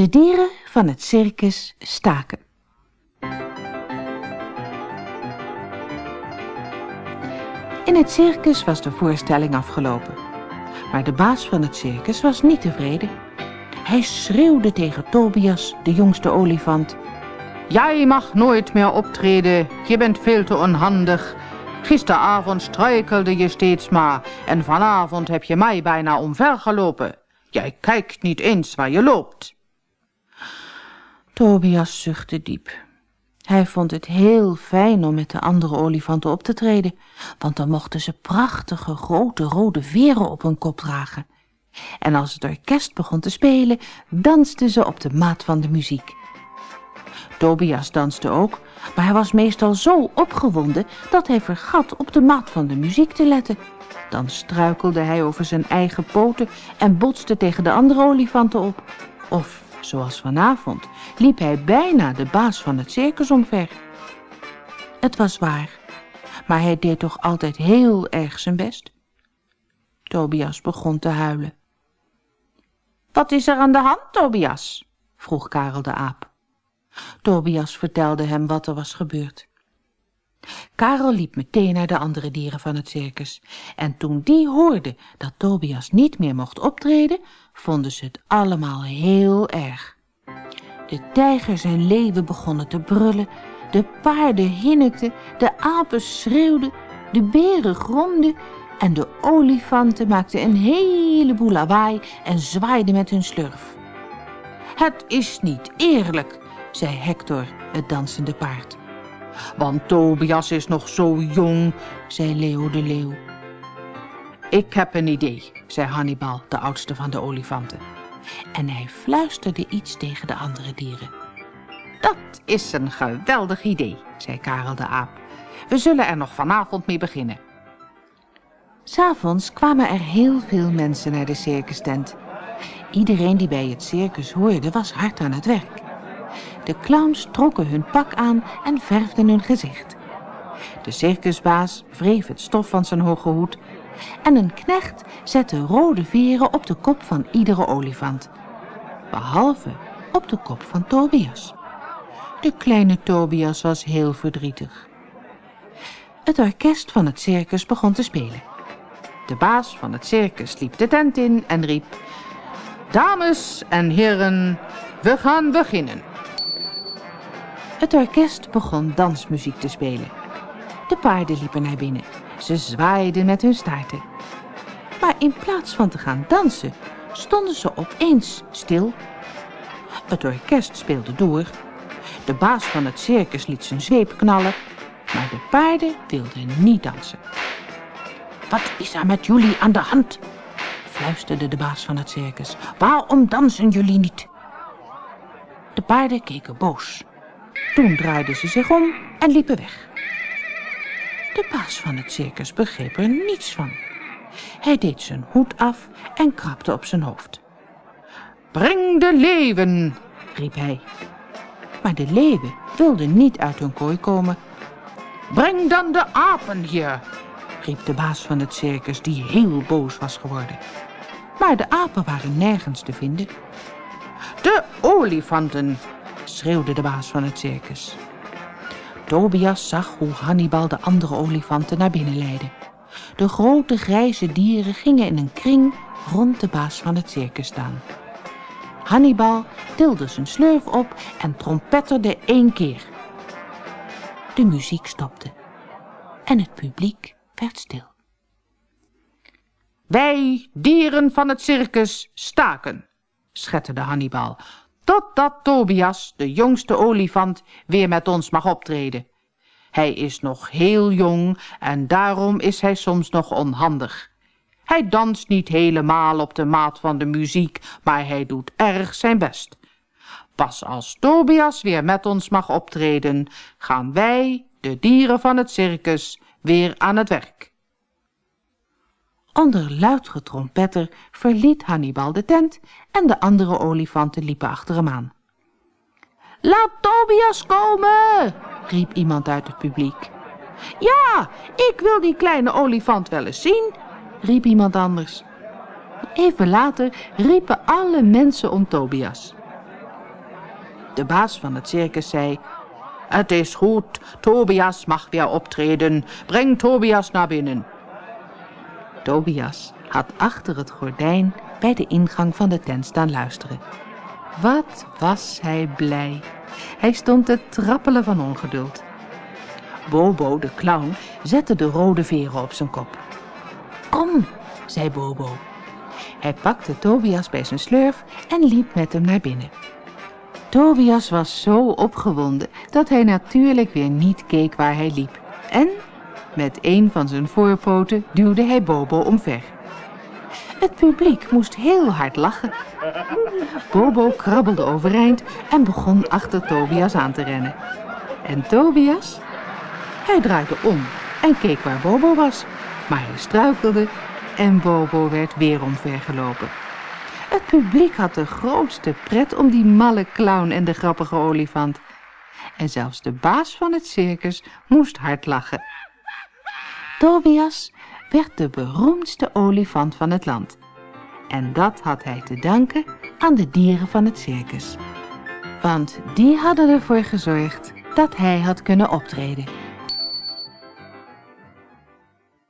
De dieren van het circus staken. In het circus was de voorstelling afgelopen. Maar de baas van het circus was niet tevreden. Hij schreeuwde tegen Tobias, de jongste olifant. Jij mag nooit meer optreden, je bent veel te onhandig. Gisteravond struikelde je steeds maar en vanavond heb je mij bijna omvergelopen. Jij kijkt niet eens waar je loopt. Tobias zuchtte diep. Hij vond het heel fijn om met de andere olifanten op te treden, want dan mochten ze prachtige grote rode veren op hun kop dragen. En als het orkest begon te spelen, dansten ze op de maat van de muziek. Tobias danste ook, maar hij was meestal zo opgewonden dat hij vergat op de maat van de muziek te letten. Dan struikelde hij over zijn eigen poten en botste tegen de andere olifanten op. Of, zoals vanavond, liep hij bijna de baas van het circus omver. Het was waar, maar hij deed toch altijd heel erg zijn best. Tobias begon te huilen. Wat is er aan de hand, Tobias? vroeg Karel de aap. Tobias vertelde hem wat er was gebeurd. Karel liep meteen naar de andere dieren van het circus. En toen die hoorden dat Tobias niet meer mocht optreden, vonden ze het allemaal heel erg. De tijgers en leeuwen begonnen te brullen, de paarden hinnikten, de apen schreeuwden, de beren gromden en de olifanten maakten een heleboel lawaai en zwaaiden met hun slurf. Het is niet eerlijk, zei Hector, het dansende paard. Want Tobias is nog zo jong, zei Leo de leeuw. Ik heb een idee, zei Hannibal, de oudste van de olifanten. En hij fluisterde iets tegen de andere dieren. Dat is een geweldig idee, zei Karel de aap. We zullen er nog vanavond mee beginnen. S'avonds kwamen er heel veel mensen naar de circustent. Iedereen die bij het circus hoorde was hard aan het werk. De clowns trokken hun pak aan en verfden hun gezicht. De circusbaas wreef het stof van zijn hoge hoed en een knecht zette rode veren op de kop van iedere olifant. Behalve op de kop van Tobias. De kleine Tobias was heel verdrietig. Het orkest van het circus begon te spelen. De baas van het circus liep de tent in en riep... Dames en heren, we gaan beginnen. Het orkest begon dansmuziek te spelen. De paarden liepen naar binnen. Ze zwaaiden met hun staarten. Maar in plaats van te gaan dansen, stonden ze opeens stil. Het orkest speelde door. De baas van het circus liet zijn zweep knallen, maar de paarden wilden niet dansen. Wat is er met jullie aan de hand? fluisterde de baas van het circus. Waarom dansen jullie niet? De paarden keken boos. Toen draaiden ze zich om en liepen weg. De baas van het circus begreep er niets van. Hij deed zijn hoed af en krabde op zijn hoofd. Breng de leeuwen, riep hij. Maar de leeuwen wilden niet uit hun kooi komen. Breng dan de apen hier, riep de baas van het circus, die heel boos was geworden. Maar de apen waren nergens te vinden. De olifanten, schreeuwde de baas van het circus. Tobias zag hoe Hannibal de andere olifanten naar binnen leidde. De grote grijze dieren gingen in een kring rond de baas van het circus staan. Hannibal tilde zijn slurf op en trompetterde één keer. De muziek stopte en het publiek werd stil. Wij, dieren van het circus, staken, schetterde Hannibal, totdat Tobias, de jongste olifant, weer met ons mag optreden. Hij is nog heel jong en daarom is hij soms nog onhandig. Hij danst niet helemaal op de maat van de muziek, maar hij doet erg zijn best. Pas als Tobias weer met ons mag optreden, gaan wij, de dieren van het circus, weer aan het werk. Onder luid getrompetter verliet Hannibal de tent en de andere olifanten liepen achter hem aan. Laat Tobias komen, riep iemand uit het publiek. Ja, ik wil die kleine olifant wel eens zien, riep iemand anders. Even later riepen alle mensen om Tobias. De baas van het circus zei... Het is goed, Tobias mag weer optreden. Breng Tobias naar binnen. Tobias had achter het gordijn bij de ingang van de tent staan luisteren. Wat was hij blij. Hij stond te trappelen van ongeduld. Bobo, de clown, zette de rode veren op zijn kop. Kom, zei Bobo. Hij pakte Tobias bij zijn slurf en liep met hem naar binnen. Tobias was zo opgewonden dat hij natuurlijk weer niet keek waar hij liep. En met een van zijn voorpoten duwde hij Bobo omver. Het publiek moest heel hard lachen. Bobo krabbelde overeind en begon achter Tobias aan te rennen. En Tobias? Hij draaide om en keek waar Bobo was, maar hij struikelde en Bobo werd weer omvergelopen. Het publiek had de grootste pret om die malle clown en de grappige olifant. En zelfs de baas van het circus moest hard lachen. Tobias werd de beroemdste olifant van het land. En dat had hij te danken aan de dieren van het circus. Want die hadden ervoor gezorgd dat hij had kunnen optreden.